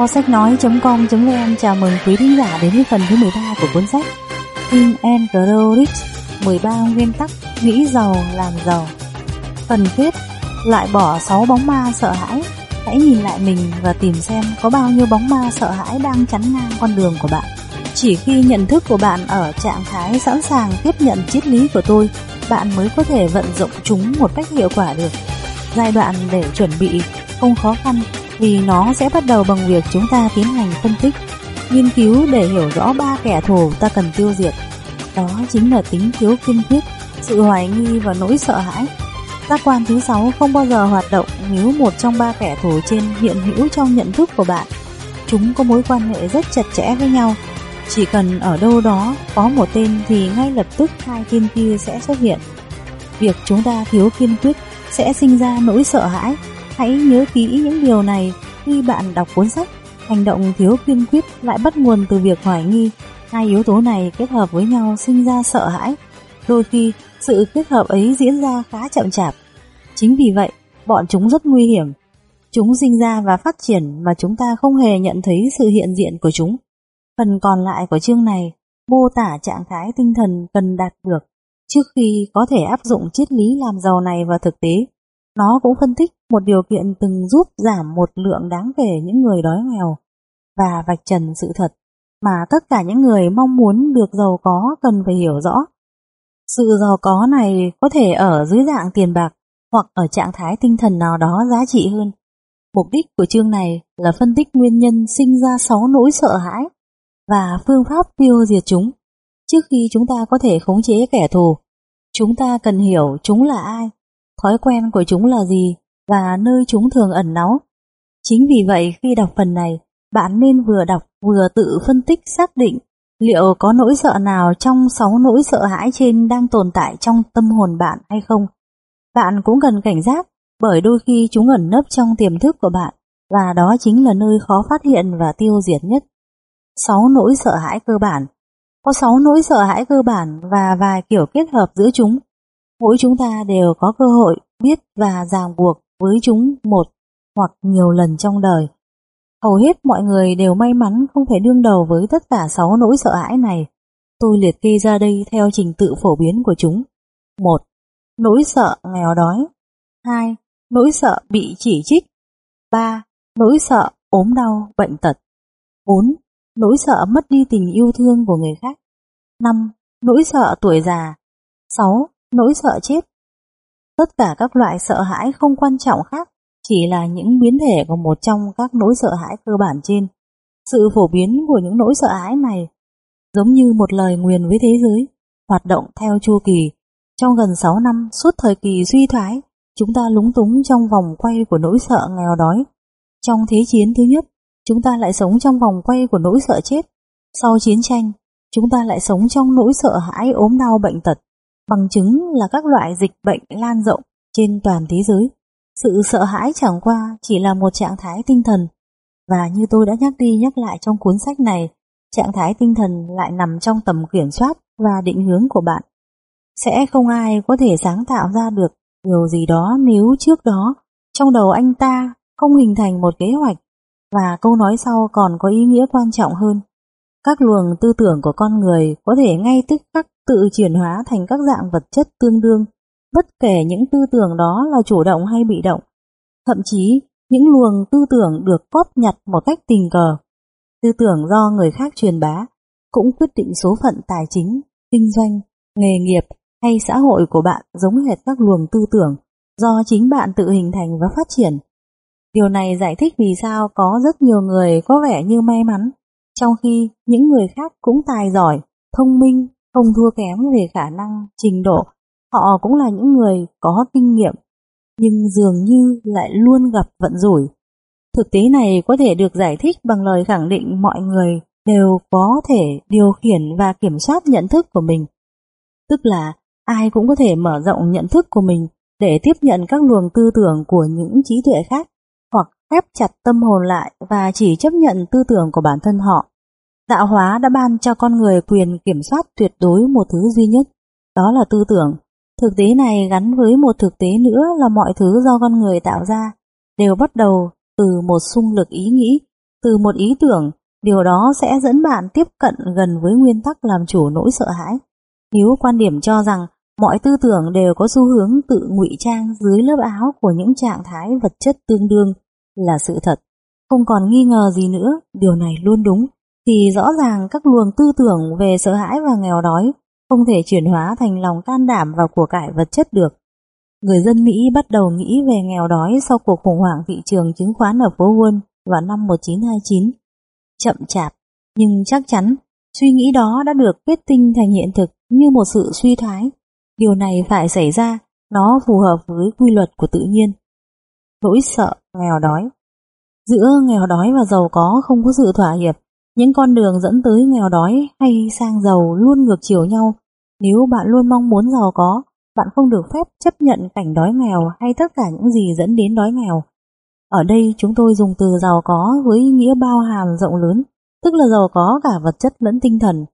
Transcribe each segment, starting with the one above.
Kho sách nói.com.vn chào mừng quý thính giả đến với phần thứ 13 của cuốn sách Think and Grow Rich 13 nguyên tắc nghĩ giàu, làm giàu. Phần kết Loại bỏ 6 bóng ma sợ hãi. Hãy nhìn lại mình và tìm xem có bao nhiêu bóng ma sợ hãi đang chắn ngang con đường của bạn. Chỉ khi nhận thức của bạn ở trạng thái sẵn sàng tiếp nhận triết lý của tôi, Bạn mới có thể vận dụng chúng một cách hiệu quả được. Giai đoạn để chuẩn bị không khó khăn vì nó sẽ bắt đầu bằng việc chúng ta tiến hành phân tích, nghiên cứu để hiểu rõ ba kẻ thù ta cần tiêu diệt. Đó chính là tính thiếu kiên quyết, sự hoài nghi và nỗi sợ hãi. Giác quan thứ sáu không bao giờ hoạt động nếu một trong ba kẻ thù trên hiện hữu trong nhận thức của bạn. Chúng có mối quan hệ rất chặt chẽ với nhau. Chỉ cần ở đâu đó có một tên thì ngay lập tức hai tên kia sẽ xuất hiện. Việc chúng ta thiếu kiên quyết sẽ sinh ra nỗi sợ hãi Hãy nhớ kỹ những điều này khi bạn đọc cuốn sách. Hành động thiếu kiên quyết lại bắt nguồn từ việc hoài nghi. Hai yếu tố này kết hợp với nhau sinh ra sợ hãi. Đôi khi, sự kết hợp ấy diễn ra khá chậm chạp. Chính vì vậy, bọn chúng rất nguy hiểm. Chúng sinh ra và phát triển mà chúng ta không hề nhận thấy sự hiện diện của chúng. Phần còn lại của chương này mô tả trạng thái tinh thần cần đạt được trước khi có thể áp dụng triết lý làm giàu này vào thực tế. Nó cũng phân tích một điều kiện từng giúp giảm một lượng đáng kể những người đói nghèo và vạch trần sự thật mà tất cả những người mong muốn được giàu có cần phải hiểu rõ. Sự giàu có này có thể ở dưới dạng tiền bạc hoặc ở trạng thái tinh thần nào đó giá trị hơn. Mục đích của chương này là phân tích nguyên nhân sinh ra sáu nỗi sợ hãi và phương pháp tiêu diệt chúng. Trước khi chúng ta có thể khống chế kẻ thù, chúng ta cần hiểu chúng là ai thói quen của chúng là gì và nơi chúng thường ẩn náu. Chính vì vậy khi đọc phần này, bạn nên vừa đọc vừa tự phân tích xác định liệu có nỗi sợ nào trong sáu nỗi sợ hãi trên đang tồn tại trong tâm hồn bạn hay không. Bạn cũng cần cảnh giác bởi đôi khi chúng ẩn nấp trong tiềm thức của bạn và đó chính là nơi khó phát hiện và tiêu diệt nhất. Sáu nỗi sợ hãi cơ bản Có sáu nỗi sợ hãi cơ bản và vài kiểu kết hợp giữa chúng mỗi chúng ta đều có cơ hội biết và ràng buộc với chúng một hoặc nhiều lần trong đời. Hầu hết mọi người đều may mắn không phải đương đầu với tất cả 6 nỗi sợ hãi này. Tôi liệt kê ra đây theo trình tự phổ biến của chúng. 1. Nỗi sợ nghèo đói 2. Nỗi sợ bị chỉ trích 3. Nỗi sợ ốm đau, bệnh tật 4. Nỗi sợ mất đi tình yêu thương của người khác 5. Nỗi sợ tuổi già 6 nỗi sợ chết. Tất cả các loại sợ hãi không quan trọng khác, chỉ là những biến thể của một trong các nỗi sợ hãi cơ bản trên. Sự phổ biến của những nỗi sợ hãi này giống như một lời nguyền với thế giới, hoạt động theo chu kỳ. Trong gần 6 năm suốt thời kỳ suy thoái, chúng ta lúng túng trong vòng quay của nỗi sợ nghèo đói. Trong thế chiến thứ nhất, chúng ta lại sống trong vòng quay của nỗi sợ chết. Sau chiến tranh, chúng ta lại sống trong nỗi sợ hãi ốm đau bệnh tật. Bằng chứng là các loại dịch bệnh lan rộng trên toàn thế giới. Sự sợ hãi chẳng qua chỉ là một trạng thái tinh thần. Và như tôi đã nhắc đi nhắc lại trong cuốn sách này, trạng thái tinh thần lại nằm trong tầm kiểm soát và định hướng của bạn. Sẽ không ai có thể sáng tạo ra được điều gì đó nếu trước đó trong đầu anh ta không hình thành một kế hoạch và câu nói sau còn có ý nghĩa quan trọng hơn. Các luồng tư tưởng của con người có thể ngay tức khắc tự chuyển hóa thành các dạng vật chất tương đương, bất kể những tư tưởng đó là chủ động hay bị động. Thậm chí, những luồng tư tưởng được cóp nhặt một cách tình cờ. Tư tưởng do người khác truyền bá cũng quyết định số phận tài chính, kinh doanh, nghề nghiệp hay xã hội của bạn giống hệt các luồng tư tưởng do chính bạn tự hình thành và phát triển. Điều này giải thích vì sao có rất nhiều người có vẻ như may mắn, trong khi những người khác cũng tài giỏi, thông minh không thua kém về khả năng, trình độ, họ cũng là những người có kinh nghiệm, nhưng dường như lại luôn gặp vận rủi. Thực tế này có thể được giải thích bằng lời khẳng định mọi người đều có thể điều khiển và kiểm soát nhận thức của mình. Tức là ai cũng có thể mở rộng nhận thức của mình để tiếp nhận các luồng tư tưởng của những trí tuệ khác, hoặc ép chặt tâm hồn lại và chỉ chấp nhận tư tưởng của bản thân họ. Tạo hóa đã ban cho con người quyền kiểm soát tuyệt đối một thứ duy nhất, đó là tư tưởng. Thực tế này gắn với một thực tế nữa là mọi thứ do con người tạo ra đều bắt đầu từ một xung lực ý nghĩ từ một ý tưởng, điều đó sẽ dẫn bạn tiếp cận gần với nguyên tắc làm chủ nỗi sợ hãi. Nếu quan điểm cho rằng mọi tư tưởng đều có xu hướng tự ngụy trang dưới lớp áo của những trạng thái vật chất tương đương là sự thật, không còn nghi ngờ gì nữa, điều này luôn đúng, thì rõ ràng các luồng tư tưởng về sợ hãi và nghèo đói không thể chuyển hóa thành lòng can đảm và của cải vật chất được. Người dân Mỹ bắt đầu nghĩ về nghèo đói sau cuộc khủng hoảng thị trường chứng khoán ở phố Wall vào năm 1929. Chậm chạp, nhưng chắc chắn, suy nghĩ đó đã được kết tinh thành hiện thực như một sự suy thoái. Điều này phải xảy ra, nó phù hợp với quy luật của tự nhiên. Nỗi sợ nghèo đói Giữa nghèo đói và giàu có không có sự thỏa hiệp, những con đường dẫn tới nghèo đói hay sang giàu luôn ngược chiều nhau. Nếu bạn luôn mong muốn giàu có, bạn không được phép chấp nhận cảnh đói nghèo hay tất cả những gì dẫn đến đói nghèo. Ở đây chúng tôi dùng từ giàu có với ý nghĩa bao hàm rộng lớn, tức là giàu có cả vật chất lẫn tinh thần.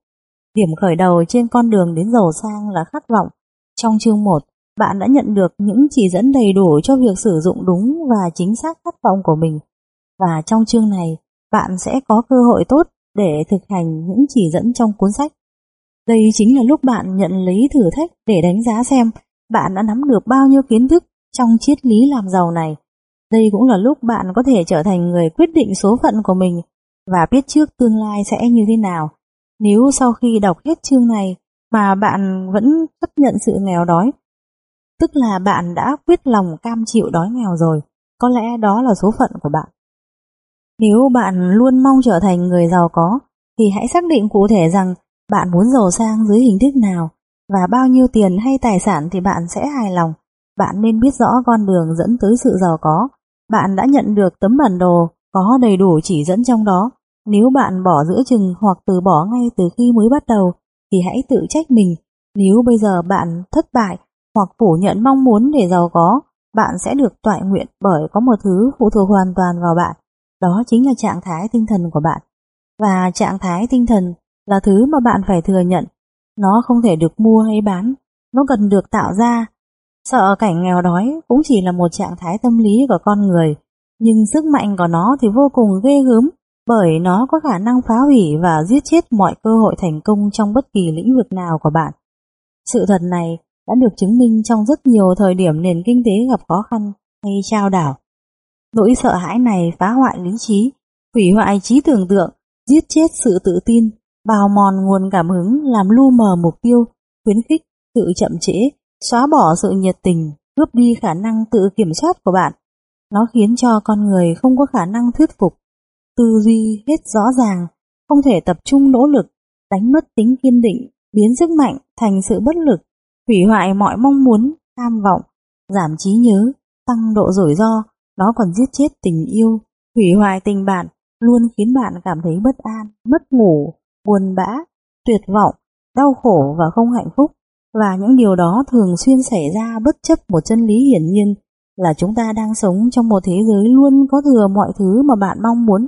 Điểm khởi đầu trên con đường đến giàu sang là khát vọng. Trong chương 1, bạn đã nhận được những chỉ dẫn đầy đủ cho việc sử dụng đúng và chính xác khát vọng của mình. Và trong chương này, bạn sẽ có cơ hội tốt để thực hành những chỉ dẫn trong cuốn sách. Đây chính là lúc bạn nhận lấy thử thách để đánh giá xem bạn đã nắm được bao nhiêu kiến thức trong triết lý làm giàu này. Đây cũng là lúc bạn có thể trở thành người quyết định số phận của mình và biết trước tương lai sẽ như thế nào. Nếu sau khi đọc hết chương này mà bạn vẫn chấp nhận sự nghèo đói, tức là bạn đã quyết lòng cam chịu đói nghèo rồi, có lẽ đó là số phận của bạn. Nếu bạn luôn mong trở thành người giàu có, thì hãy xác định cụ thể rằng bạn muốn giàu sang dưới hình thức nào và bao nhiêu tiền hay tài sản thì bạn sẽ hài lòng. Bạn nên biết rõ con đường dẫn tới sự giàu có. Bạn đã nhận được tấm bản đồ có đầy đủ chỉ dẫn trong đó. Nếu bạn bỏ giữa chừng hoặc từ bỏ ngay từ khi mới bắt đầu thì hãy tự trách mình. Nếu bây giờ bạn thất bại hoặc phủ nhận mong muốn để giàu có, bạn sẽ được toại nguyện bởi có một thứ phụ thuộc hoàn toàn vào bạn. Đó chính là trạng thái tinh thần của bạn. Và trạng thái tinh thần là thứ mà bạn phải thừa nhận. Nó không thể được mua hay bán, nó cần được tạo ra. Sợ cảnh nghèo đói cũng chỉ là một trạng thái tâm lý của con người, nhưng sức mạnh của nó thì vô cùng ghê gớm bởi nó có khả năng phá hủy và giết chết mọi cơ hội thành công trong bất kỳ lĩnh vực nào của bạn. Sự thật này đã được chứng minh trong rất nhiều thời điểm nền kinh tế gặp khó khăn hay trao đảo. Nỗi sợ hãi này phá hoại lý trí, hủy hoại trí tưởng tượng, giết chết sự tự tin, bào mòn nguồn cảm hứng làm lu mờ mục tiêu, khuyến khích sự chậm trễ, xóa bỏ sự nhiệt tình, cướp đi khả năng tự kiểm soát của bạn. Nó khiến cho con người không có khả năng thuyết phục, tư duy hết rõ ràng, không thể tập trung nỗ lực, đánh mất tính kiên định, biến sức mạnh thành sự bất lực, hủy hoại mọi mong muốn, tham vọng, giảm trí nhớ, tăng độ rủi ro, nó còn giết chết tình yêu, hủy hoại tình bạn, luôn khiến bạn cảm thấy bất an, mất ngủ, buồn bã, tuyệt vọng, đau khổ và không hạnh phúc. Và những điều đó thường xuyên xảy ra bất chấp một chân lý hiển nhiên là chúng ta đang sống trong một thế giới luôn có thừa mọi thứ mà bạn mong muốn.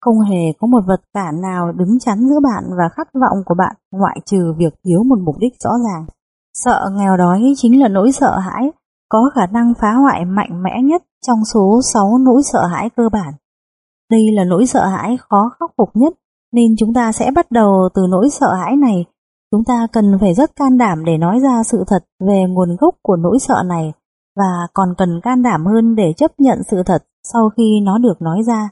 Không hề có một vật cản nào đứng chắn giữa bạn và khát vọng của bạn ngoại trừ việc thiếu một mục đích rõ ràng. Sợ nghèo đói chính là nỗi sợ hãi có khả năng phá hoại mạnh mẽ nhất trong số 6 nỗi sợ hãi cơ bản. Đây là nỗi sợ hãi khó khắc phục nhất, nên chúng ta sẽ bắt đầu từ nỗi sợ hãi này. Chúng ta cần phải rất can đảm để nói ra sự thật về nguồn gốc của nỗi sợ này, và còn cần can đảm hơn để chấp nhận sự thật sau khi nó được nói ra.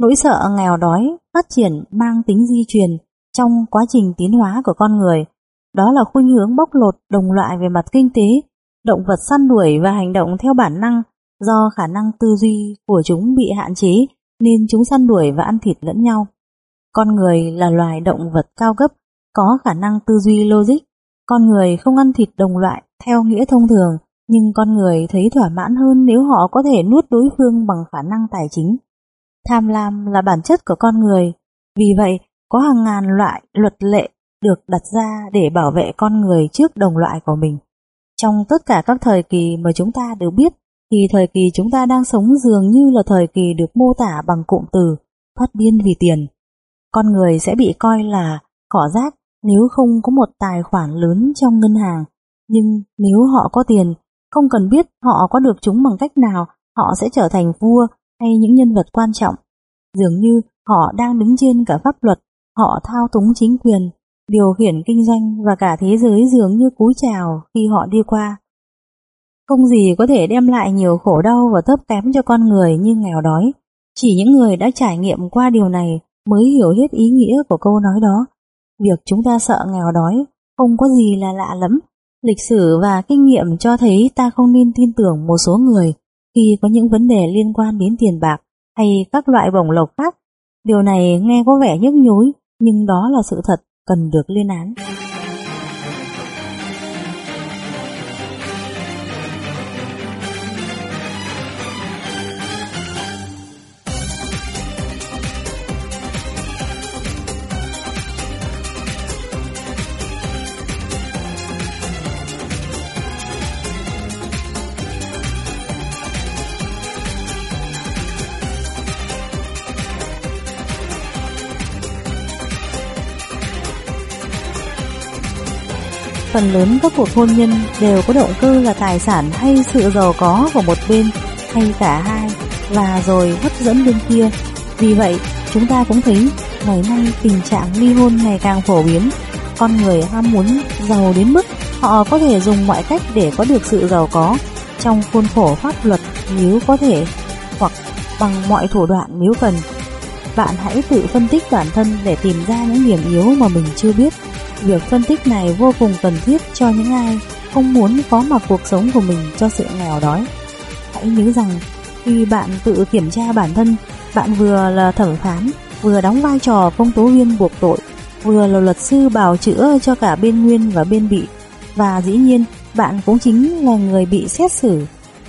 Nỗi sợ nghèo đói phát triển mang tính di truyền trong quá trình tiến hóa của con người. Đó là khuynh hướng bóc lột đồng loại về mặt kinh tế, động vật săn đuổi và hành động theo bản năng Do khả năng tư duy của chúng bị hạn chế nên chúng săn đuổi và ăn thịt lẫn nhau. Con người là loài động vật cao cấp, có khả năng tư duy logic. Con người không ăn thịt đồng loại theo nghĩa thông thường, nhưng con người thấy thỏa mãn hơn nếu họ có thể nuốt đối phương bằng khả năng tài chính. Tham lam là bản chất của con người, vì vậy có hàng ngàn loại luật lệ được đặt ra để bảo vệ con người trước đồng loại của mình. Trong tất cả các thời kỳ mà chúng ta đều biết, thì thời kỳ chúng ta đang sống dường như là thời kỳ được mô tả bằng cụm từ phát điên vì tiền. Con người sẽ bị coi là cỏ rác nếu không có một tài khoản lớn trong ngân hàng. Nhưng nếu họ có tiền, không cần biết họ có được chúng bằng cách nào, họ sẽ trở thành vua hay những nhân vật quan trọng. Dường như họ đang đứng trên cả pháp luật, họ thao túng chính quyền, điều khiển kinh doanh và cả thế giới dường như cúi chào khi họ đi qua. Không gì có thể đem lại nhiều khổ đau và thấp kém cho con người như nghèo đói. Chỉ những người đã trải nghiệm qua điều này mới hiểu hết ý nghĩa của câu nói đó. Việc chúng ta sợ nghèo đói không có gì là lạ lắm. Lịch sử và kinh nghiệm cho thấy ta không nên tin tưởng một số người khi có những vấn đề liên quan đến tiền bạc hay các loại bổng lộc khác. Điều này nghe có vẻ nhức nhối, nhưng đó là sự thật cần được lên án. Phần lớn các cuộc hôn nhân đều có động cơ là tài sản hay sự giàu có của một bên hay cả hai và rồi hấp dẫn bên kia. Vì vậy, chúng ta cũng thấy ngày nay tình trạng ly hôn ngày càng phổ biến. Con người ham muốn giàu đến mức họ có thể dùng mọi cách để có được sự giàu có trong khuôn khổ pháp luật nếu có thể hoặc bằng mọi thủ đoạn nếu cần. Bạn hãy tự phân tích bản thân để tìm ra những điểm yếu mà mình chưa biết Việc phân tích này vô cùng cần thiết cho những ai không muốn phó mặc cuộc sống của mình cho sự nghèo đói. Hãy nhớ rằng, khi bạn tự kiểm tra bản thân, bạn vừa là thẩm phán, vừa đóng vai trò công tố viên buộc tội, vừa là luật sư bào chữa cho cả bên nguyên và bên bị. Và dĩ nhiên, bạn cũng chính là người bị xét xử.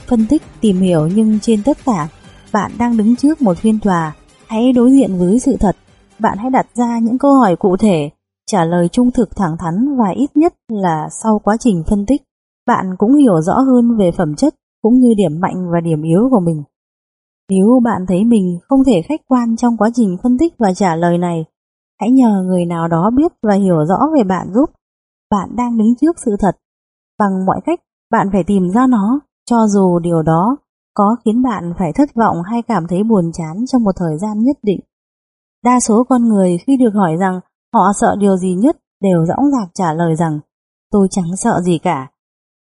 Phân tích, tìm hiểu nhưng trên tất cả, bạn đang đứng trước một phiên tòa. Hãy đối diện với sự thật. Bạn hãy đặt ra những câu hỏi cụ thể trả lời trung thực thẳng thắn và ít nhất là sau quá trình phân tích, bạn cũng hiểu rõ hơn về phẩm chất cũng như điểm mạnh và điểm yếu của mình. Nếu bạn thấy mình không thể khách quan trong quá trình phân tích và trả lời này, hãy nhờ người nào đó biết và hiểu rõ về bạn giúp. Bạn đang đứng trước sự thật. Bằng mọi cách, bạn phải tìm ra nó, cho dù điều đó có khiến bạn phải thất vọng hay cảm thấy buồn chán trong một thời gian nhất định. Đa số con người khi được hỏi rằng Họ sợ điều gì nhất đều dõng dạc trả lời rằng tôi chẳng sợ gì cả.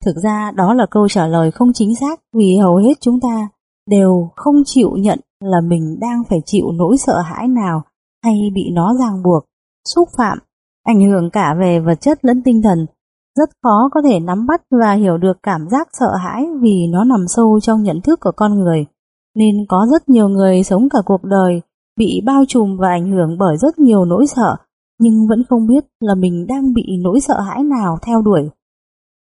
Thực ra đó là câu trả lời không chính xác vì hầu hết chúng ta đều không chịu nhận là mình đang phải chịu nỗi sợ hãi nào hay bị nó ràng buộc, xúc phạm, ảnh hưởng cả về vật chất lẫn tinh thần. Rất khó có thể nắm bắt và hiểu được cảm giác sợ hãi vì nó nằm sâu trong nhận thức của con người. Nên có rất nhiều người sống cả cuộc đời bị bao trùm và ảnh hưởng bởi rất nhiều nỗi sợ nhưng vẫn không biết là mình đang bị nỗi sợ hãi nào theo đuổi.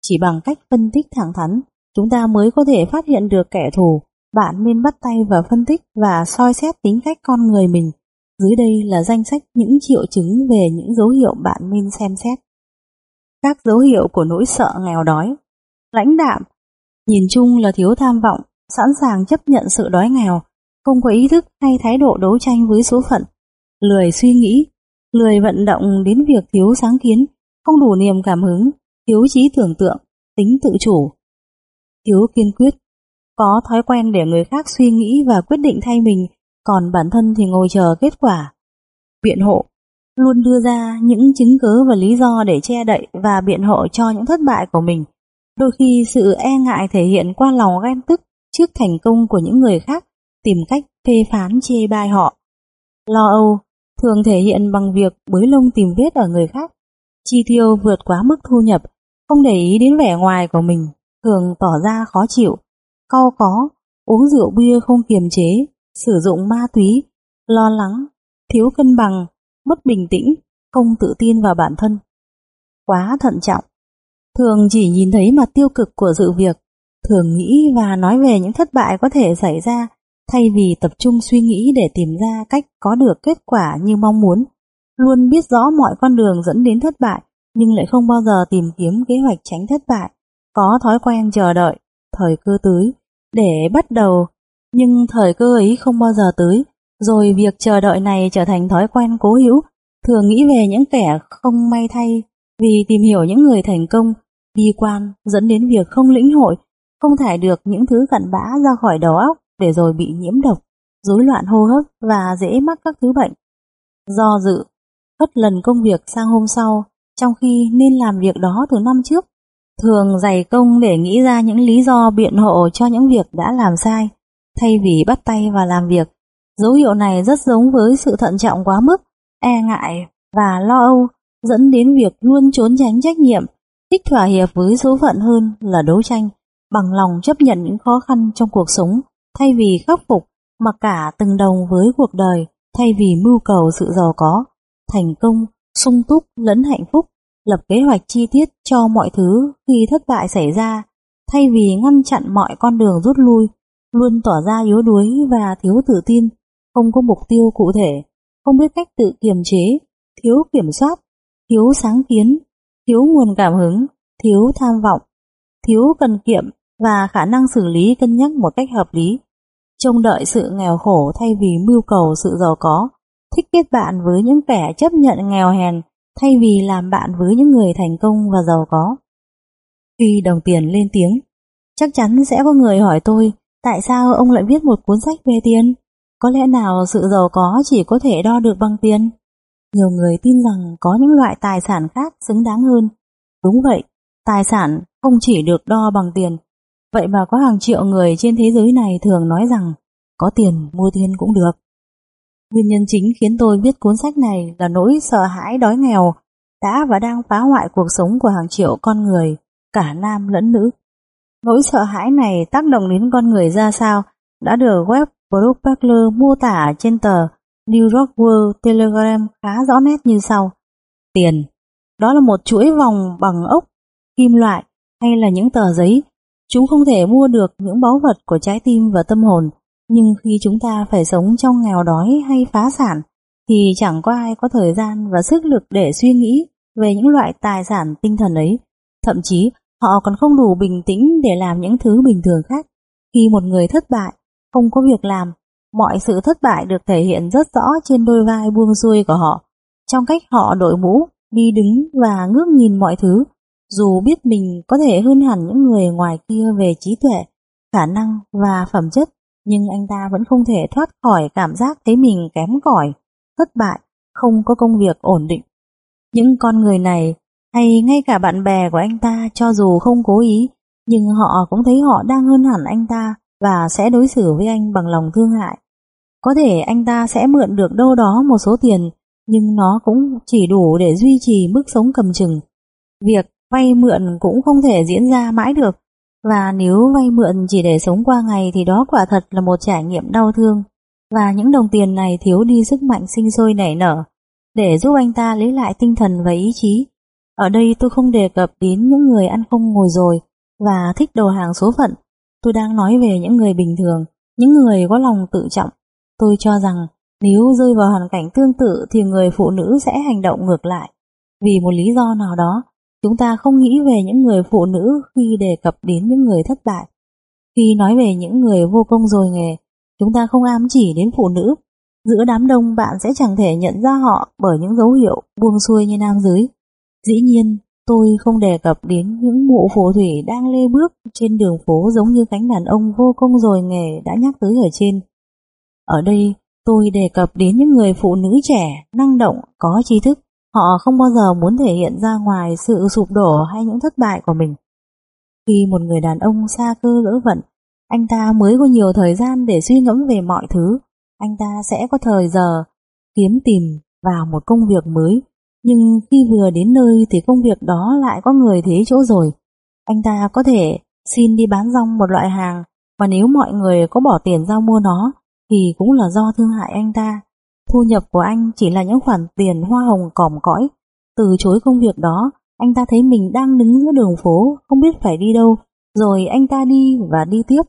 Chỉ bằng cách phân tích thẳng thắn, chúng ta mới có thể phát hiện được kẻ thù. Bạn nên bắt tay vào phân tích và soi xét tính cách con người mình. Dưới đây là danh sách những triệu chứng về những dấu hiệu bạn nên xem xét. Các dấu hiệu của nỗi sợ nghèo đói Lãnh đạm Nhìn chung là thiếu tham vọng, sẵn sàng chấp nhận sự đói nghèo, không có ý thức hay thái độ đấu tranh với số phận, lười suy nghĩ, lười vận động đến việc thiếu sáng kiến, không đủ niềm cảm hứng, thiếu trí tưởng tượng, tính tự chủ, thiếu kiên quyết, có thói quen để người khác suy nghĩ và quyết định thay mình, còn bản thân thì ngồi chờ kết quả. Biện hộ luôn đưa ra những chứng cứ và lý do để che đậy và biện hộ cho những thất bại của mình. Đôi khi sự e ngại thể hiện qua lòng ghen tức trước thành công của những người khác, tìm cách phê phán chê bai họ. Lo âu thường thể hiện bằng việc bới lông tìm vết ở người khác, chi tiêu vượt quá mức thu nhập, không để ý đến vẻ ngoài của mình, thường tỏ ra khó chịu, cau có, uống rượu bia không kiềm chế, sử dụng ma túy, lo lắng, thiếu cân bằng, mất bình tĩnh, không tự tin vào bản thân. Quá thận trọng, thường chỉ nhìn thấy mặt tiêu cực của sự việc, thường nghĩ và nói về những thất bại có thể xảy ra thay vì tập trung suy nghĩ để tìm ra cách có được kết quả như mong muốn, luôn biết rõ mọi con đường dẫn đến thất bại nhưng lại không bao giờ tìm kiếm kế hoạch tránh thất bại, có thói quen chờ đợi, thời cơ tới, để bắt đầu, nhưng thời cơ ấy không bao giờ tới, rồi việc chờ đợi này trở thành thói quen cố hữu, thường nghĩ về những kẻ không may thay, vì tìm hiểu những người thành công, bi quan dẫn đến việc không lĩnh hội, không thải được những thứ cặn bã ra khỏi đầu óc để rồi bị nhiễm độc. rối loạn hô hấp và dễ mắc các thứ bệnh. Do dự, hất lần công việc sang hôm sau, trong khi nên làm việc đó từ năm trước. Thường dày công để nghĩ ra những lý do biện hộ cho những việc đã làm sai, thay vì bắt tay vào làm việc. Dấu hiệu này rất giống với sự thận trọng quá mức, e ngại và lo âu, dẫn đến việc luôn trốn tránh trách nhiệm, thích thỏa hiệp với số phận hơn là đấu tranh, bằng lòng chấp nhận những khó khăn trong cuộc sống, thay vì khắc phục, mặc cả từng đồng với cuộc đời, thay vì mưu cầu sự giàu có, thành công, sung túc lẫn hạnh phúc lập kế hoạch chi tiết cho mọi thứ khi thất bại xảy ra, thay vì ngăn chặn mọi con đường rút lui, luôn tỏ ra yếu đuối và thiếu tự tin, không có mục tiêu cụ thể, không biết cách tự kiềm chế, thiếu kiểm soát, thiếu sáng kiến, thiếu nguồn cảm hứng, thiếu tham vọng, thiếu cần kiệm và khả năng xử lý cân nhắc một cách hợp lý, trông đợi sự nghèo khổ thay vì mưu cầu sự giàu có, thích kết bạn với những kẻ chấp nhận nghèo hèn thay vì làm bạn với những người thành công và giàu có. Khi đồng tiền lên tiếng, chắc chắn sẽ có người hỏi tôi tại sao ông lại viết một cuốn sách về tiền? Có lẽ nào sự giàu có chỉ có thể đo được bằng tiền? Nhiều người tin rằng có những loại tài sản khác xứng đáng hơn. Đúng vậy, tài sản không chỉ được đo bằng tiền. Vậy mà có hàng triệu người trên thế giới này thường nói rằng có tiền mua thiên cũng được. Nguyên nhân chính khiến tôi viết cuốn sách này là nỗi sợ hãi đói nghèo đã và đang phá hoại cuộc sống của hàng triệu con người, cả nam lẫn nữ. Nỗi sợ hãi này tác động đến con người ra sao đã được web Propeller mô tả trên tờ New York World Telegram khá rõ nét như sau. Tiền, đó là một chuỗi vòng bằng ốc, kim loại hay là những tờ giấy. Chúng không thể mua được những báu vật của trái tim và tâm hồn nhưng khi chúng ta phải sống trong nghèo đói hay phá sản, thì chẳng có ai có thời gian và sức lực để suy nghĩ về những loại tài sản tinh thần ấy. Thậm chí, họ còn không đủ bình tĩnh để làm những thứ bình thường khác. Khi một người thất bại, không có việc làm, mọi sự thất bại được thể hiện rất rõ trên đôi vai buông xuôi của họ, trong cách họ đội mũ, đi đứng và ngước nhìn mọi thứ, dù biết mình có thể hơn hẳn những người ngoài kia về trí tuệ, khả năng và phẩm chất nhưng anh ta vẫn không thể thoát khỏi cảm giác thấy mình kém cỏi, thất bại, không có công việc ổn định. Những con người này, hay ngay cả bạn bè của anh ta cho dù không cố ý, nhưng họ cũng thấy họ đang hơn hẳn anh ta và sẽ đối xử với anh bằng lòng thương hại. Có thể anh ta sẽ mượn được đâu đó một số tiền, nhưng nó cũng chỉ đủ để duy trì mức sống cầm chừng. Việc vay mượn cũng không thể diễn ra mãi được, và nếu vay mượn chỉ để sống qua ngày thì đó quả thật là một trải nghiệm đau thương. Và những đồng tiền này thiếu đi sức mạnh sinh sôi nảy nở để giúp anh ta lấy lại tinh thần và ý chí. Ở đây tôi không đề cập đến những người ăn không ngồi rồi và thích đầu hàng số phận. Tôi đang nói về những người bình thường, những người có lòng tự trọng. Tôi cho rằng nếu rơi vào hoàn cảnh tương tự thì người phụ nữ sẽ hành động ngược lại. Vì một lý do nào đó, Chúng ta không nghĩ về những người phụ nữ khi đề cập đến những người thất bại. Khi nói về những người vô công rồi nghề, chúng ta không ám chỉ đến phụ nữ. Giữa đám đông bạn sẽ chẳng thể nhận ra họ bởi những dấu hiệu buông xuôi như nam giới. Dĩ nhiên, tôi không đề cập đến những mụ phù thủy đang lê bước trên đường phố giống như cánh đàn ông vô công rồi nghề đã nhắc tới ở trên. Ở đây, tôi đề cập đến những người phụ nữ trẻ, năng động, có tri thức, Họ không bao giờ muốn thể hiện ra ngoài sự sụp đổ hay những thất bại của mình. Khi một người đàn ông xa cơ lỡ vận, anh ta mới có nhiều thời gian để suy ngẫm về mọi thứ. Anh ta sẽ có thời giờ kiếm tìm vào một công việc mới. Nhưng khi vừa đến nơi thì công việc đó lại có người thế chỗ rồi. Anh ta có thể xin đi bán rong một loại hàng và nếu mọi người có bỏ tiền ra mua nó thì cũng là do thương hại anh ta. Thu nhập của anh chỉ là những khoản tiền hoa hồng còm cõi. Từ chối công việc đó, anh ta thấy mình đang đứng giữa đường phố, không biết phải đi đâu. Rồi anh ta đi và đi tiếp.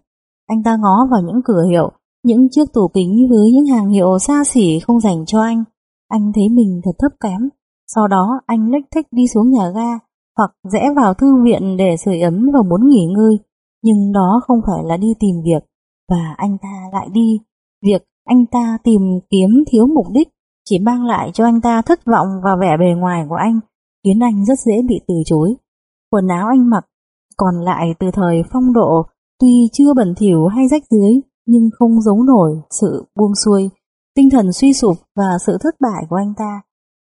Anh ta ngó vào những cửa hiệu, những chiếc tủ kính với những hàng hiệu xa xỉ không dành cho anh. Anh thấy mình thật thấp kém. Sau đó anh lách thích đi xuống nhà ga hoặc rẽ vào thư viện để sưởi ấm và muốn nghỉ ngơi. Nhưng đó không phải là đi tìm việc và anh ta lại đi. Việc anh ta tìm kiếm thiếu mục đích chỉ mang lại cho anh ta thất vọng và vẻ bề ngoài của anh khiến anh rất dễ bị từ chối. Quần áo anh mặc còn lại từ thời phong độ tuy chưa bẩn thỉu hay rách dưới nhưng không giấu nổi sự buông xuôi, tinh thần suy sụp và sự thất bại của anh ta.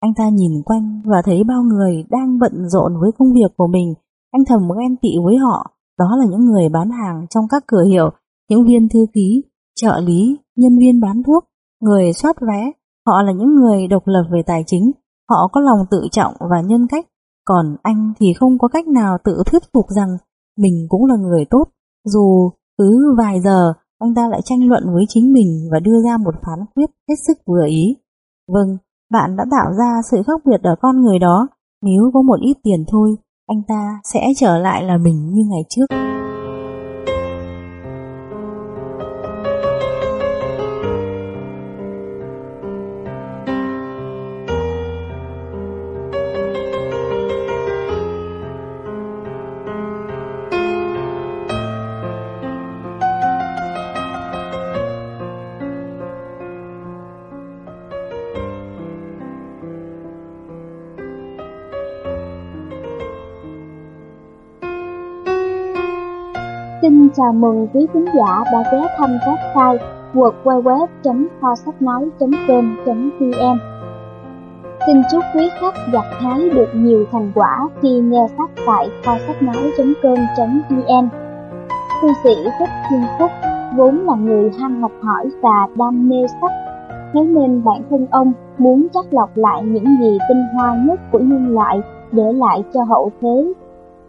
Anh ta nhìn quanh và thấy bao người đang bận rộn với công việc của mình. Anh thầm ghen tị với họ, đó là những người bán hàng trong các cửa hiệu, những viên thư ký, trợ lý, nhân viên bán thuốc, người soát vé. Họ là những người độc lập về tài chính, họ có lòng tự trọng và nhân cách, còn anh thì không có cách nào tự thuyết phục rằng mình cũng là người tốt. Dù cứ vài giờ, anh ta lại tranh luận với chính mình và đưa ra một phán quyết hết sức vừa ý. Vâng, bạn đã tạo ra sự khác biệt ở con người đó, nếu có một ít tiền thôi, anh ta sẽ trở lại là mình như ngày trước. Chào mừng quý khán giả đã ghé thăm website www.kho sách nói.com.vn Xin chúc quý khách gặt hái được nhiều thành quả khi nghe sách tại kho sách nói.com.vn Thư sĩ Thích Thiên Phúc, vốn là người ham học hỏi và đam mê sách, Thế nên bản thân ông muốn chắc lọc lại những gì tinh hoa nhất của nhân loại để lại cho hậu thế.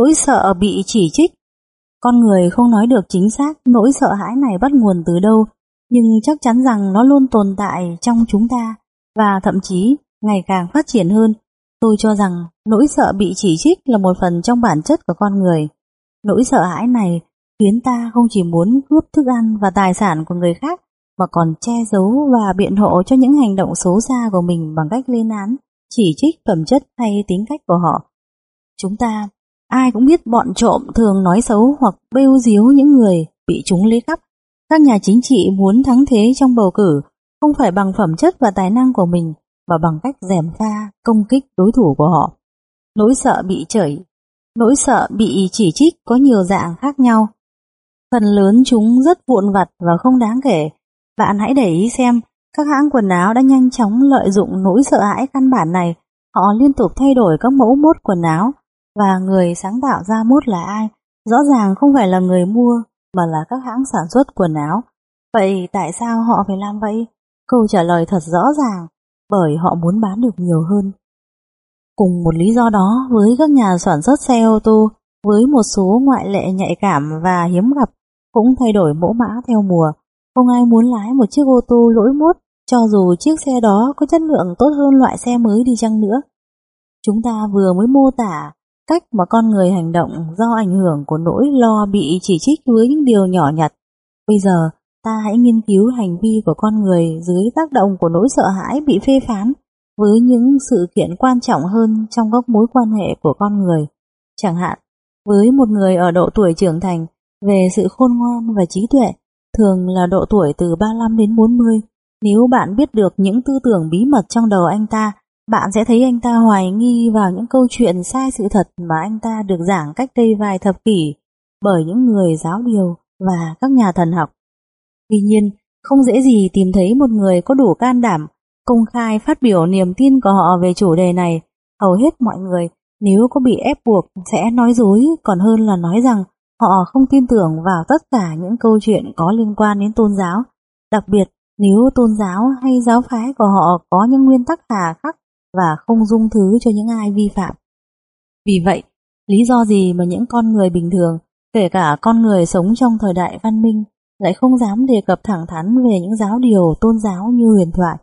Nỗi sợ bị chỉ trích. Con người không nói được chính xác nỗi sợ hãi này bắt nguồn từ đâu, nhưng chắc chắn rằng nó luôn tồn tại trong chúng ta và thậm chí ngày càng phát triển hơn. Tôi cho rằng nỗi sợ bị chỉ trích là một phần trong bản chất của con người. Nỗi sợ hãi này khiến ta không chỉ muốn cướp thức ăn và tài sản của người khác mà còn che giấu và biện hộ cho những hành động xấu xa của mình bằng cách lên án, chỉ trích phẩm chất hay tính cách của họ. Chúng ta, ai cũng biết bọn trộm thường nói xấu hoặc bêu diếu những người bị chúng lấy cắp. Các nhà chính trị muốn thắng thế trong bầu cử không phải bằng phẩm chất và tài năng của mình mà bằng cách dèm pha, công kích đối thủ của họ. Nỗi sợ bị chửi, nỗi sợ bị chỉ trích có nhiều dạng khác nhau. Phần lớn chúng rất vụn vặt và không đáng kể. Bạn hãy để ý xem, các hãng quần áo đã nhanh chóng lợi dụng nỗi sợ hãi căn bản này. Họ liên tục thay đổi các mẫu mốt quần áo, và người sáng tạo ra mốt là ai? Rõ ràng không phải là người mua, mà là các hãng sản xuất quần áo. Vậy tại sao họ phải làm vậy? Câu trả lời thật rõ ràng, bởi họ muốn bán được nhiều hơn. Cùng một lý do đó với các nhà sản xuất xe ô tô, với một số ngoại lệ nhạy cảm và hiếm gặp, cũng thay đổi mẫu mã theo mùa. Không ai muốn lái một chiếc ô tô lỗi mốt, cho dù chiếc xe đó có chất lượng tốt hơn loại xe mới đi chăng nữa. Chúng ta vừa mới mô tả cách mà con người hành động do ảnh hưởng của nỗi lo bị chỉ trích với những điều nhỏ nhặt. Bây giờ, ta hãy nghiên cứu hành vi của con người dưới tác động của nỗi sợ hãi bị phê phán với những sự kiện quan trọng hơn trong các mối quan hệ của con người. Chẳng hạn, với một người ở độ tuổi trưởng thành về sự khôn ngoan và trí tuệ, thường là độ tuổi từ 35 đến 40, nếu bạn biết được những tư tưởng bí mật trong đầu anh ta, bạn sẽ thấy anh ta hoài nghi vào những câu chuyện sai sự thật mà anh ta được giảng cách đây vài thập kỷ bởi những người giáo điều và các nhà thần học. Tuy nhiên, không dễ gì tìm thấy một người có đủ can đảm công khai phát biểu niềm tin của họ về chủ đề này. Hầu hết mọi người nếu có bị ép buộc sẽ nói dối còn hơn là nói rằng họ không tin tưởng vào tất cả những câu chuyện có liên quan đến tôn giáo. Đặc biệt nếu tôn giáo hay giáo phái của họ có những nguyên tắc hà khắc và không dung thứ cho những ai vi phạm. Vì vậy, lý do gì mà những con người bình thường, kể cả con người sống trong thời đại văn minh, lại không dám đề cập thẳng thắn về những giáo điều tôn giáo như huyền thoại,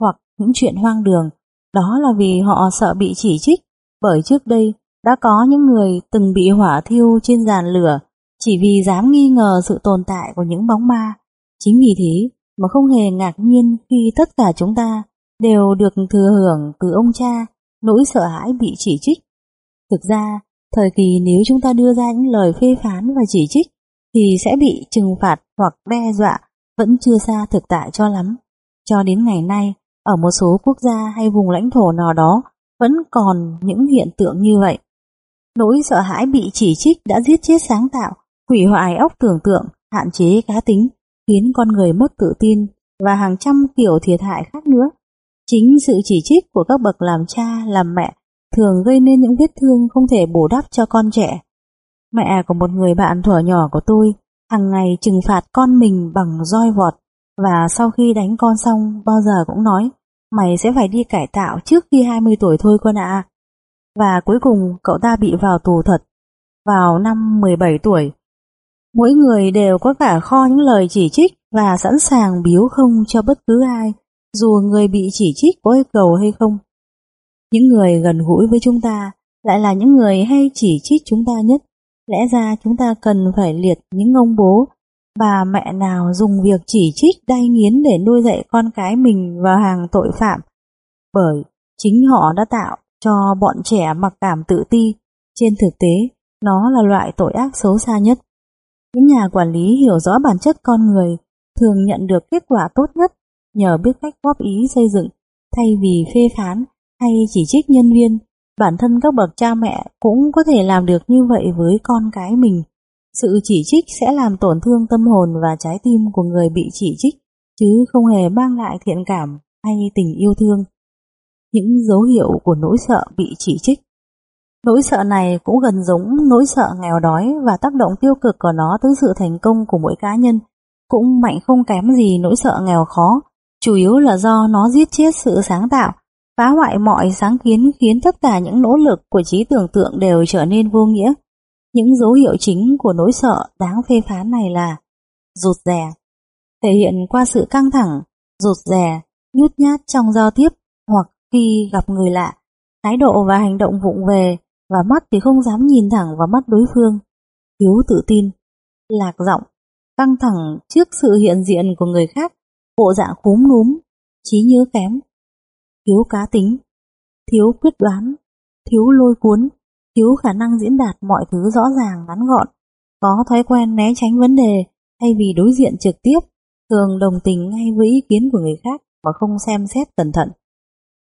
hoặc những chuyện hoang đường, đó là vì họ sợ bị chỉ trích, bởi trước đây đã có những người từng bị hỏa thiêu trên giàn lửa chỉ vì dám nghi ngờ sự tồn tại của những bóng ma. Chính vì thế mà không hề ngạc nhiên khi tất cả chúng ta đều được thừa hưởng từ ông cha nỗi sợ hãi bị chỉ trích. Thực ra, thời kỳ nếu chúng ta đưa ra những lời phê phán và chỉ trích thì sẽ bị trừng phạt hoặc đe dọa vẫn chưa xa thực tại cho lắm. Cho đến ngày nay, ở một số quốc gia hay vùng lãnh thổ nào đó vẫn còn những hiện tượng như vậy. Nỗi sợ hãi bị chỉ trích đã giết chết sáng tạo, hủy hoại óc tưởng tượng, hạn chế cá tính, khiến con người mất tự tin và hàng trăm kiểu thiệt hại khác nữa. Chính sự chỉ trích của các bậc làm cha, làm mẹ thường gây nên những vết thương không thể bù đắp cho con trẻ. Mẹ của một người bạn thuở nhỏ của tôi hàng ngày trừng phạt con mình bằng roi vọt và sau khi đánh con xong bao giờ cũng nói mày sẽ phải đi cải tạo trước khi 20 tuổi thôi con ạ. Và cuối cùng cậu ta bị vào tù thật vào năm 17 tuổi. Mỗi người đều có cả kho những lời chỉ trích và sẵn sàng biếu không cho bất cứ ai dù người bị chỉ trích có yêu cầu hay không. Những người gần gũi với chúng ta lại là những người hay chỉ trích chúng ta nhất. Lẽ ra chúng ta cần phải liệt những ông bố, bà mẹ nào dùng việc chỉ trích đay nghiến để nuôi dạy con cái mình vào hàng tội phạm. Bởi chính họ đã tạo cho bọn trẻ mặc cảm tự ti. Trên thực tế, nó là loại tội ác xấu xa nhất. Những nhà quản lý hiểu rõ bản chất con người thường nhận được kết quả tốt nhất nhờ biết cách góp ý xây dựng thay vì phê phán hay chỉ trích nhân viên. Bản thân các bậc cha mẹ cũng có thể làm được như vậy với con cái mình. Sự chỉ trích sẽ làm tổn thương tâm hồn và trái tim của người bị chỉ trích, chứ không hề mang lại thiện cảm hay tình yêu thương. Những dấu hiệu của nỗi sợ bị chỉ trích Nỗi sợ này cũng gần giống nỗi sợ nghèo đói và tác động tiêu cực của nó tới sự thành công của mỗi cá nhân, cũng mạnh không kém gì nỗi sợ nghèo khó chủ yếu là do nó giết chết sự sáng tạo, phá hoại mọi sáng kiến khiến tất cả những nỗ lực của trí tưởng tượng đều trở nên vô nghĩa. Những dấu hiệu chính của nỗi sợ đáng phê phán này là rụt rè, thể hiện qua sự căng thẳng, rụt rè, nhút nhát trong giao tiếp hoặc khi gặp người lạ, thái độ và hành động vụng về và mắt thì không dám nhìn thẳng vào mắt đối phương, thiếu tự tin, lạc giọng, căng thẳng trước sự hiện diện của người khác, bộ dạng khúm núm, trí nhớ kém, thiếu cá tính, thiếu quyết đoán, thiếu lôi cuốn, thiếu khả năng diễn đạt mọi thứ rõ ràng ngắn gọn, có thói quen né tránh vấn đề thay vì đối diện trực tiếp, thường đồng tình ngay với ý kiến của người khác mà không xem xét cẩn thận.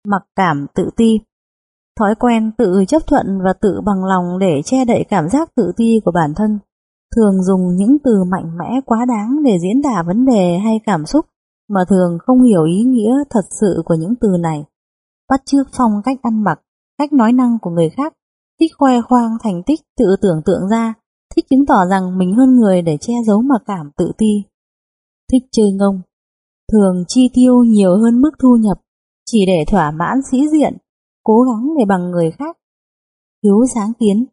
Mặc cảm tự ti. Thói quen tự chấp thuận và tự bằng lòng để che đậy cảm giác tự ti của bản thân, thường dùng những từ mạnh mẽ quá đáng để diễn tả vấn đề hay cảm xúc mà thường không hiểu ý nghĩa thật sự của những từ này. Bắt chước phong cách ăn mặc, cách nói năng của người khác, thích khoe khoang thành tích tự tưởng tượng ra, thích chứng tỏ rằng mình hơn người để che giấu mặc cảm tự ti. Thích chơi ngông, thường chi tiêu nhiều hơn mức thu nhập, chỉ để thỏa mãn sĩ diện, cố gắng để bằng người khác. Thiếu sáng kiến,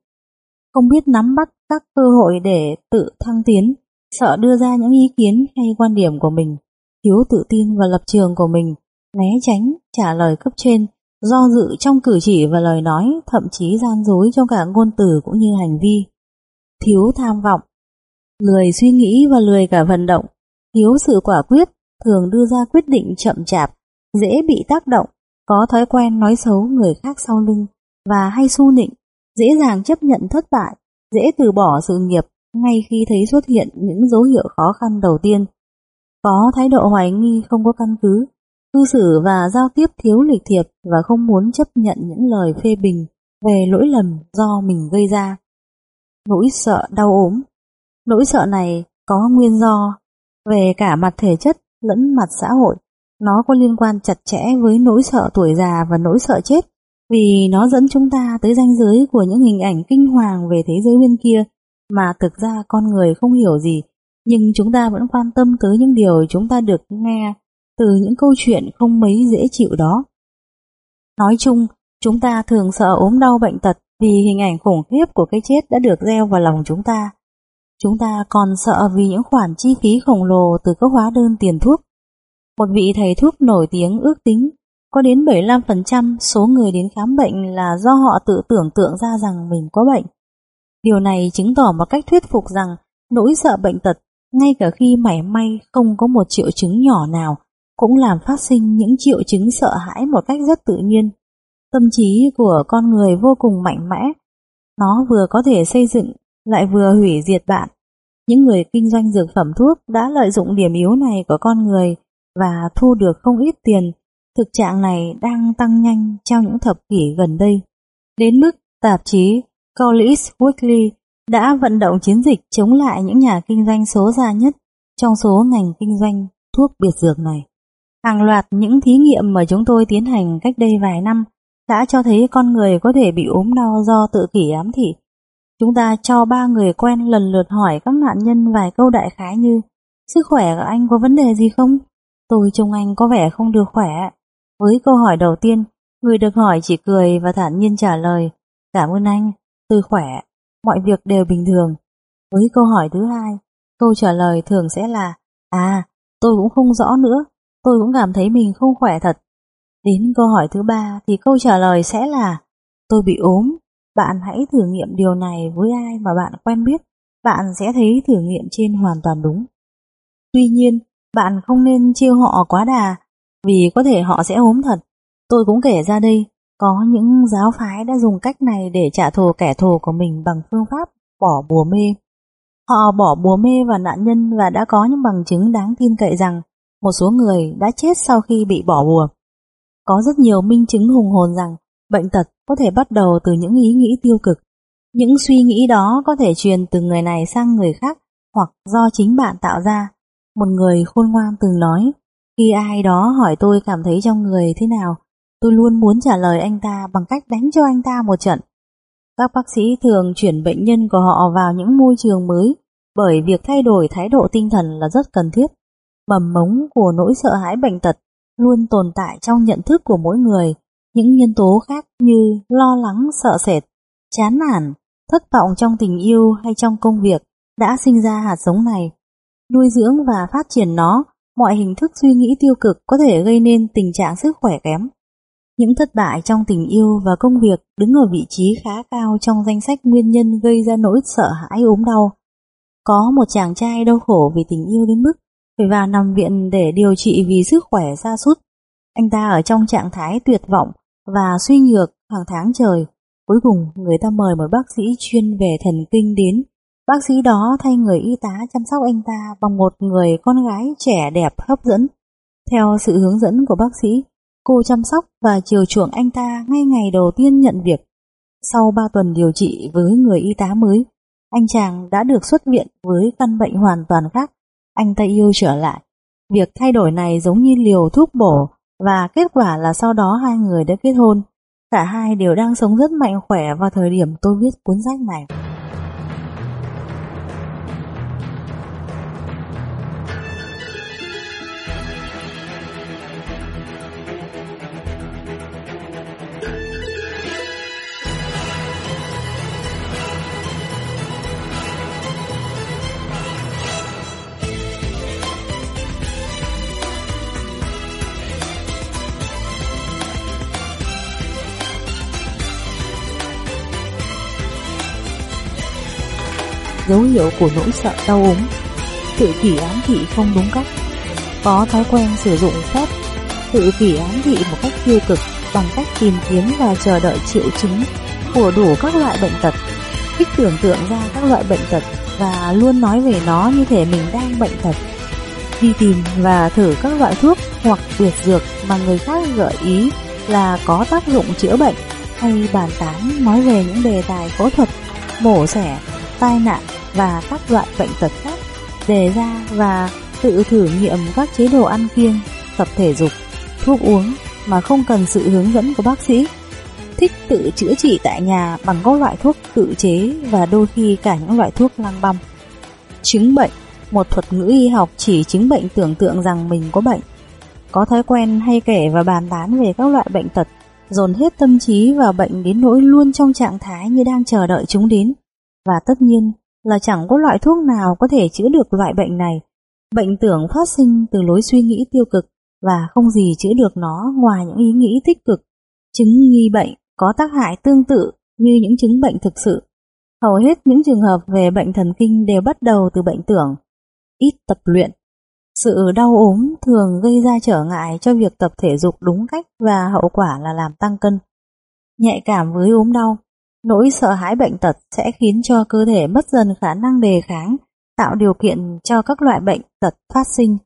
không biết nắm bắt các cơ hội để tự thăng tiến, sợ đưa ra những ý kiến hay quan điểm của mình, thiếu tự tin vào lập trường của mình, né tránh, trả lời cấp trên, do dự trong cử chỉ và lời nói, thậm chí gian dối trong cả ngôn từ cũng như hành vi. Thiếu tham vọng, lười suy nghĩ và lười cả vận động, thiếu sự quả quyết, thường đưa ra quyết định chậm chạp, dễ bị tác động, có thói quen nói xấu người khác sau lưng và hay su nịnh, dễ dàng chấp nhận thất bại, dễ từ bỏ sự nghiệp ngay khi thấy xuất hiện những dấu hiệu khó khăn đầu tiên. Có thái độ hoài nghi không có căn cứ, cư xử và giao tiếp thiếu lịch thiệp và không muốn chấp nhận những lời phê bình về lỗi lầm do mình gây ra. Nỗi sợ đau ốm Nỗi sợ này có nguyên do về cả mặt thể chất lẫn mặt xã hội. Nó có liên quan chặt chẽ với nỗi sợ tuổi già và nỗi sợ chết vì nó dẫn chúng ta tới ranh giới của những hình ảnh kinh hoàng về thế giới bên kia mà thực ra con người không hiểu gì nhưng chúng ta vẫn quan tâm tới những điều chúng ta được nghe từ những câu chuyện không mấy dễ chịu đó. Nói chung, chúng ta thường sợ ốm đau bệnh tật vì hình ảnh khủng khiếp của cái chết đã được gieo vào lòng chúng ta. Chúng ta còn sợ vì những khoản chi phí khổng lồ từ các hóa đơn tiền thuốc. Một vị thầy thuốc nổi tiếng ước tính có đến 75% số người đến khám bệnh là do họ tự tưởng tượng ra rằng mình có bệnh. Điều này chứng tỏ một cách thuyết phục rằng nỗi sợ bệnh tật, ngay cả khi mảy may không có một triệu chứng nhỏ nào, cũng làm phát sinh những triệu chứng sợ hãi một cách rất tự nhiên. Tâm trí của con người vô cùng mạnh mẽ, nó vừa có thể xây dựng lại vừa hủy diệt bạn. Những người kinh doanh dược phẩm thuốc đã lợi dụng điểm yếu này của con người và thu được không ít tiền. Thực trạng này đang tăng nhanh trong những thập kỷ gần đây. Đến mức tạp chí College Weekly đã vận động chiến dịch chống lại những nhà kinh doanh số ra nhất trong số ngành kinh doanh thuốc biệt dược này. Hàng loạt những thí nghiệm mà chúng tôi tiến hành cách đây vài năm đã cho thấy con người có thể bị ốm đau do tự kỷ ám thị. Chúng ta cho ba người quen lần lượt hỏi các nạn nhân vài câu đại khái như Sức khỏe của anh có vấn đề gì không? Tôi trông anh có vẻ không được khỏe. Với câu hỏi đầu tiên, người được hỏi chỉ cười và thản nhiên trả lời Cảm ơn anh, tôi khỏe, mọi việc đều bình thường. Với câu hỏi thứ hai, câu trả lời thường sẽ là À, tôi cũng không rõ nữa, tôi cũng cảm thấy mình không khỏe thật. Đến câu hỏi thứ ba thì câu trả lời sẽ là Tôi bị ốm, bạn hãy thử nghiệm điều này với ai mà bạn quen biết, bạn sẽ thấy thử nghiệm trên hoàn toàn đúng. Tuy nhiên, bạn không nên chiêu họ quá đà, vì có thể họ sẽ ốm thật. Tôi cũng kể ra đây, có những giáo phái đã dùng cách này để trả thù kẻ thù của mình bằng phương pháp bỏ bùa mê. Họ bỏ bùa mê vào nạn nhân và đã có những bằng chứng đáng tin cậy rằng một số người đã chết sau khi bị bỏ bùa. Có rất nhiều minh chứng hùng hồn rằng bệnh tật có thể bắt đầu từ những ý nghĩ tiêu cực. Những suy nghĩ đó có thể truyền từ người này sang người khác hoặc do chính bạn tạo ra. Một người khôn ngoan từng nói, khi ai đó hỏi tôi cảm thấy trong người thế nào, tôi luôn muốn trả lời anh ta bằng cách đánh cho anh ta một trận. Các bác sĩ thường chuyển bệnh nhân của họ vào những môi trường mới bởi việc thay đổi thái độ tinh thần là rất cần thiết. Mầm mống của nỗi sợ hãi bệnh tật luôn tồn tại trong nhận thức của mỗi người. Những nhân tố khác như lo lắng, sợ sệt, chán nản, thất vọng trong tình yêu hay trong công việc đã sinh ra hạt giống này. Nuôi dưỡng và phát triển nó, mọi hình thức suy nghĩ tiêu cực có thể gây nên tình trạng sức khỏe kém. Những thất bại trong tình yêu và công việc đứng ở vị trí khá cao trong danh sách nguyên nhân gây ra nỗi sợ hãi ốm đau. Có một chàng trai đau khổ vì tình yêu đến mức phải vào nằm viện để điều trị vì sức khỏe sa sút. Anh ta ở trong trạng thái tuyệt vọng và suy nhược hàng tháng trời. Cuối cùng người ta mời một bác sĩ chuyên về thần kinh đến. Bác sĩ đó thay người y tá chăm sóc anh ta bằng một người con gái trẻ đẹp hấp dẫn. Theo sự hướng dẫn của bác sĩ, cô chăm sóc và chiều chuộng anh ta ngay ngày đầu tiên nhận việc. Sau 3 tuần điều trị với người y tá mới, anh chàng đã được xuất viện với căn bệnh hoàn toàn khác. Anh ta yêu trở lại. Việc thay đổi này giống như liều thuốc bổ và kết quả là sau đó hai người đã kết hôn. Cả hai đều đang sống rất mạnh khỏe vào thời điểm tôi viết cuốn sách này. Dấu hiệu của nỗi sợ đau ốm, tự kỷ ám thị không đúng cách, có thói quen sử dụng phép. Tự kỷ ám thị một cách tiêu cực bằng cách tìm kiếm và chờ đợi triệu chứng của đủ các loại bệnh tật, thích tưởng tượng ra các loại bệnh tật và luôn nói về nó như thể mình đang bệnh tật. Đi tìm và thử các loại thuốc hoặc tuyệt dược mà người khác gợi ý là có tác dụng chữa bệnh. Hay bàn tán nói về những đề tài phẫu thuật, mổ xẻ, tai nạn và các loại bệnh tật khác, đề ra và tự thử nghiệm các chế độ ăn kiêng, tập thể dục, thuốc uống mà không cần sự hướng dẫn của bác sĩ. Thích tự chữa trị tại nhà bằng các loại thuốc tự chế và đôi khi cả những loại thuốc lăng băm. Chứng bệnh, một thuật ngữ y học chỉ chứng bệnh tưởng tượng rằng mình có bệnh. Có thói quen hay kể và bàn tán về các loại bệnh tật, dồn hết tâm trí vào bệnh đến nỗi luôn trong trạng thái như đang chờ đợi chúng đến. Và tất nhiên, là chẳng có loại thuốc nào có thể chữa được loại bệnh này. Bệnh tưởng phát sinh từ lối suy nghĩ tiêu cực và không gì chữa được nó ngoài những ý nghĩ tích cực. Chứng nghi bệnh có tác hại tương tự như những chứng bệnh thực sự. Hầu hết những trường hợp về bệnh thần kinh đều bắt đầu từ bệnh tưởng. Ít tập luyện. Sự đau ốm thường gây ra trở ngại cho việc tập thể dục đúng cách và hậu quả là làm tăng cân. Nhạy cảm với ốm đau Nỗi sợ hãi bệnh tật sẽ khiến cho cơ thể mất dần khả năng đề kháng, tạo điều kiện cho các loại bệnh tật phát sinh.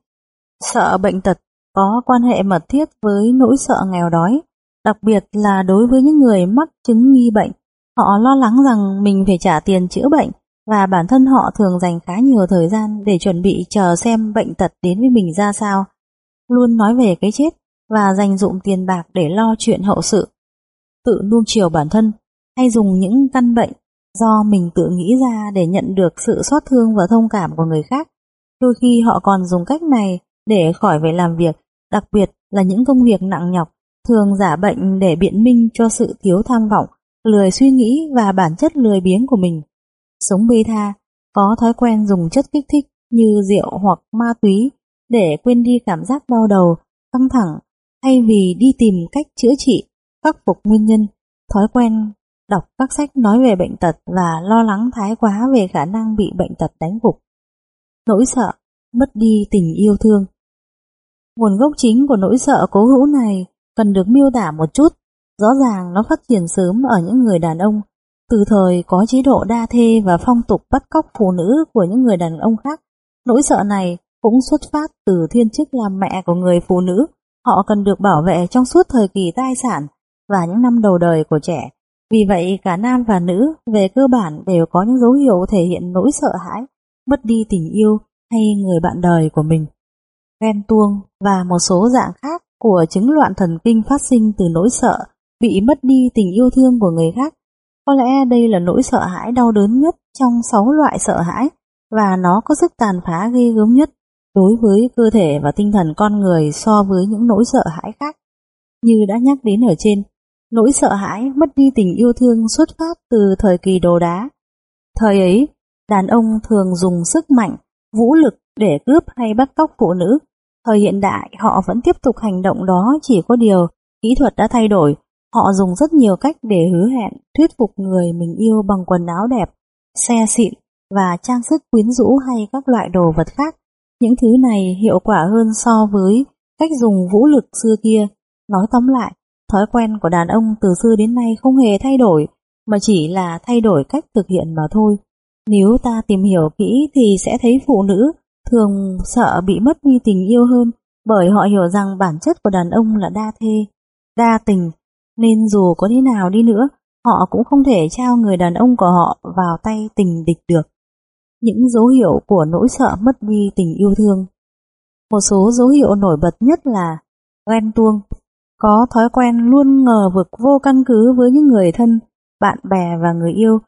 Sợ bệnh tật có quan hệ mật thiết với nỗi sợ nghèo đói, đặc biệt là đối với những người mắc chứng nghi bệnh. Họ lo lắng rằng mình phải trả tiền chữa bệnh và bản thân họ thường dành khá nhiều thời gian để chuẩn bị chờ xem bệnh tật đến với mình ra sao. Luôn nói về cái chết và dành dụng tiền bạc để lo chuyện hậu sự. Tự nuông chiều bản thân hay dùng những căn bệnh do mình tự nghĩ ra để nhận được sự xót thương và thông cảm của người khác. Đôi khi họ còn dùng cách này để khỏi phải làm việc, đặc biệt là những công việc nặng nhọc, thường giả bệnh để biện minh cho sự thiếu tham vọng, lười suy nghĩ và bản chất lười biếng của mình. Sống bê tha, có thói quen dùng chất kích thích như rượu hoặc ma túy để quên đi cảm giác đau đầu, căng thẳng, thay vì đi tìm cách chữa trị, khắc phục nguyên nhân, thói quen đọc các sách nói về bệnh tật và lo lắng thái quá về khả năng bị bệnh tật đánh gục. Nỗi sợ, mất đi tình yêu thương. Nguồn gốc chính của nỗi sợ cố hữu này cần được miêu tả một chút. Rõ ràng nó phát triển sớm ở những người đàn ông, từ thời có chế độ đa thê và phong tục bắt cóc phụ nữ của những người đàn ông khác. Nỗi sợ này cũng xuất phát từ thiên chức làm mẹ của người phụ nữ. Họ cần được bảo vệ trong suốt thời kỳ tai sản và những năm đầu đời của trẻ vì vậy cả nam và nữ về cơ bản đều có những dấu hiệu thể hiện nỗi sợ hãi, mất đi tình yêu hay người bạn đời của mình. Ghen tuông và một số dạng khác của chứng loạn thần kinh phát sinh từ nỗi sợ bị mất đi tình yêu thương của người khác. Có lẽ đây là nỗi sợ hãi đau đớn nhất trong 6 loại sợ hãi và nó có sức tàn phá ghê gớm nhất đối với cơ thể và tinh thần con người so với những nỗi sợ hãi khác. Như đã nhắc đến ở trên, Nỗi sợ hãi mất đi tình yêu thương xuất phát từ thời kỳ đồ đá. Thời ấy, đàn ông thường dùng sức mạnh, vũ lực để cướp hay bắt cóc phụ nữ. Thời hiện đại họ vẫn tiếp tục hành động đó chỉ có điều kỹ thuật đã thay đổi. Họ dùng rất nhiều cách để hứa hẹn thuyết phục người mình yêu bằng quần áo đẹp, xe xịn và trang sức quyến rũ hay các loại đồ vật khác. Những thứ này hiệu quả hơn so với cách dùng vũ lực xưa kia. Nói tóm lại, thói quen của đàn ông từ xưa đến nay không hề thay đổi, mà chỉ là thay đổi cách thực hiện mà thôi. Nếu ta tìm hiểu kỹ thì sẽ thấy phụ nữ thường sợ bị mất đi tình yêu hơn bởi họ hiểu rằng bản chất của đàn ông là đa thê, đa tình, nên dù có thế nào đi nữa, họ cũng không thể trao người đàn ông của họ vào tay tình địch được. Những dấu hiệu của nỗi sợ mất đi tình yêu thương Một số dấu hiệu nổi bật nhất là ghen tuông, có thói quen luôn ngờ vực vô căn cứ với những người thân, bạn bè và người yêu,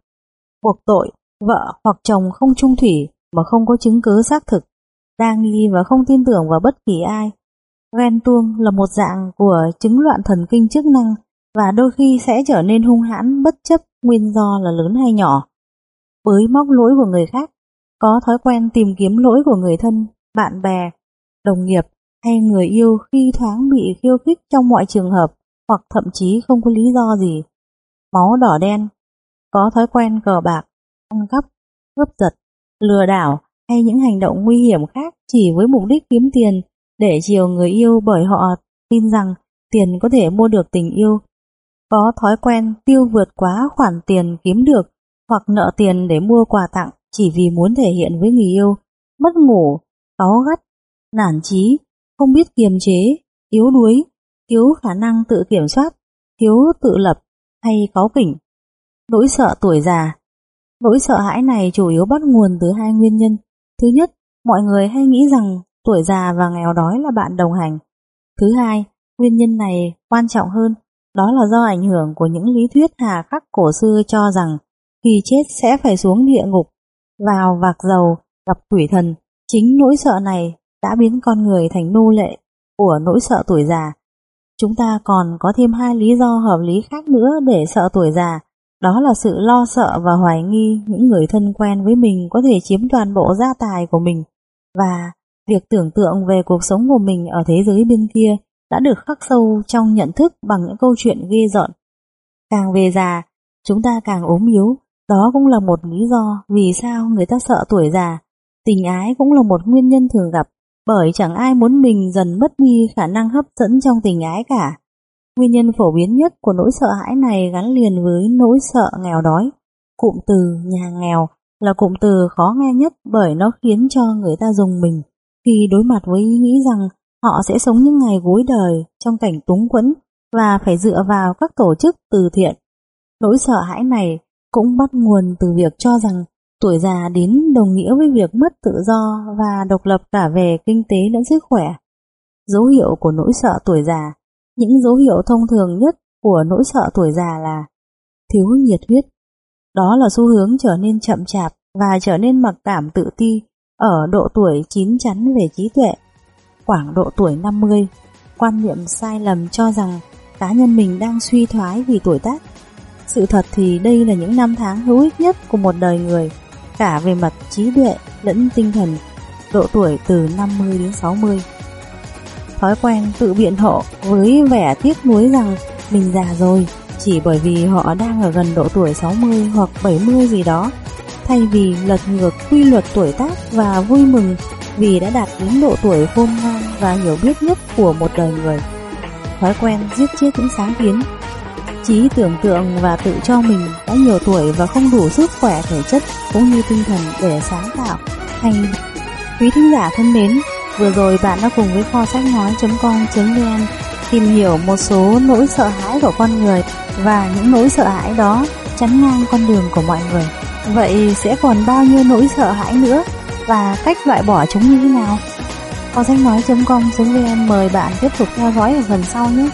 buộc tội, vợ hoặc chồng không trung thủy mà không có chứng cứ xác thực, đa nghi và không tin tưởng vào bất kỳ ai. Ghen tuông là một dạng của chứng loạn thần kinh chức năng và đôi khi sẽ trở nên hung hãn bất chấp nguyên do là lớn hay nhỏ. Bới móc lỗi của người khác, có thói quen tìm kiếm lỗi của người thân, bạn bè, đồng nghiệp hay người yêu khi thoáng bị khiêu khích trong mọi trường hợp hoặc thậm chí không có lý do gì. Máu đỏ đen, có thói quen cờ bạc, ăn cắp, cướp giật, lừa đảo hay những hành động nguy hiểm khác chỉ với mục đích kiếm tiền để chiều người yêu bởi họ tin rằng tiền có thể mua được tình yêu. Có thói quen tiêu vượt quá khoản tiền kiếm được hoặc nợ tiền để mua quà tặng chỉ vì muốn thể hiện với người yêu, mất ngủ, cáu gắt, nản chí, không biết kiềm chế, yếu đuối, thiếu khả năng tự kiểm soát, thiếu tự lập hay cáu kỉnh. Nỗi sợ tuổi già Nỗi sợ hãi này chủ yếu bắt nguồn từ hai nguyên nhân. Thứ nhất, mọi người hay nghĩ rằng tuổi già và nghèo đói là bạn đồng hành. Thứ hai, nguyên nhân này quan trọng hơn, đó là do ảnh hưởng của những lý thuyết hà khắc cổ xưa cho rằng khi chết sẽ phải xuống địa ngục, vào vạc dầu, gặp quỷ thần. Chính nỗi sợ này đã biến con người thành nô lệ của nỗi sợ tuổi già. Chúng ta còn có thêm hai lý do hợp lý khác nữa để sợ tuổi già. Đó là sự lo sợ và hoài nghi những người thân quen với mình có thể chiếm toàn bộ gia tài của mình và việc tưởng tượng về cuộc sống của mình ở thế giới bên kia đã được khắc sâu trong nhận thức bằng những câu chuyện ghê rợn. Càng về già, chúng ta càng ốm yếu, đó cũng là một lý do vì sao người ta sợ tuổi già. Tình ái cũng là một nguyên nhân thường gặp, bởi chẳng ai muốn mình dần mất đi khả năng hấp dẫn trong tình ái cả. Nguyên nhân phổ biến nhất của nỗi sợ hãi này gắn liền với nỗi sợ nghèo đói. Cụm từ nhà nghèo là cụm từ khó nghe nhất bởi nó khiến cho người ta dùng mình khi đối mặt với ý nghĩ rằng họ sẽ sống những ngày cuối đời trong cảnh túng quẫn và phải dựa vào các tổ chức từ thiện. Nỗi sợ hãi này cũng bắt nguồn từ việc cho rằng tuổi già đến đồng nghĩa với việc mất tự do và độc lập cả về kinh tế lẫn sức khỏe. Dấu hiệu của nỗi sợ tuổi già những dấu hiệu thông thường nhất của nỗi sợ tuổi già là thiếu nhiệt huyết. Đó là xu hướng trở nên chậm chạp và trở nên mặc cảm tự ti ở độ tuổi chín chắn về trí tuệ. Khoảng độ tuổi 50, quan niệm sai lầm cho rằng cá nhân mình đang suy thoái vì tuổi tác. Sự thật thì đây là những năm tháng hữu ích nhất của một đời người, cả về mặt trí tuệ lẫn tinh thần, độ tuổi từ 50 đến 60 thói quen tự biện hộ với vẻ tiếc nuối rằng mình già rồi chỉ bởi vì họ đang ở gần độ tuổi 60 hoặc 70 gì đó thay vì lật ngược quy luật tuổi tác và vui mừng vì đã đạt đến độ tuổi khôn ngoan và hiểu biết nhất của một đời người. Thói quen giết chết những sáng kiến Trí tưởng tượng và tự cho mình đã nhiều tuổi và không đủ sức khỏe thể chất cũng như tinh thần để sáng tạo thành quý thính giả thân mến, Vừa rồi bạn đã cùng với kho sách nói.com.vn tìm hiểu một số nỗi sợ hãi của con người và những nỗi sợ hãi đó chắn ngang con đường của mọi người. Vậy sẽ còn bao nhiêu nỗi sợ hãi nữa và cách loại bỏ chúng như thế nào? Kho sách nói.com.vn mời bạn tiếp tục theo dõi ở phần sau nhé.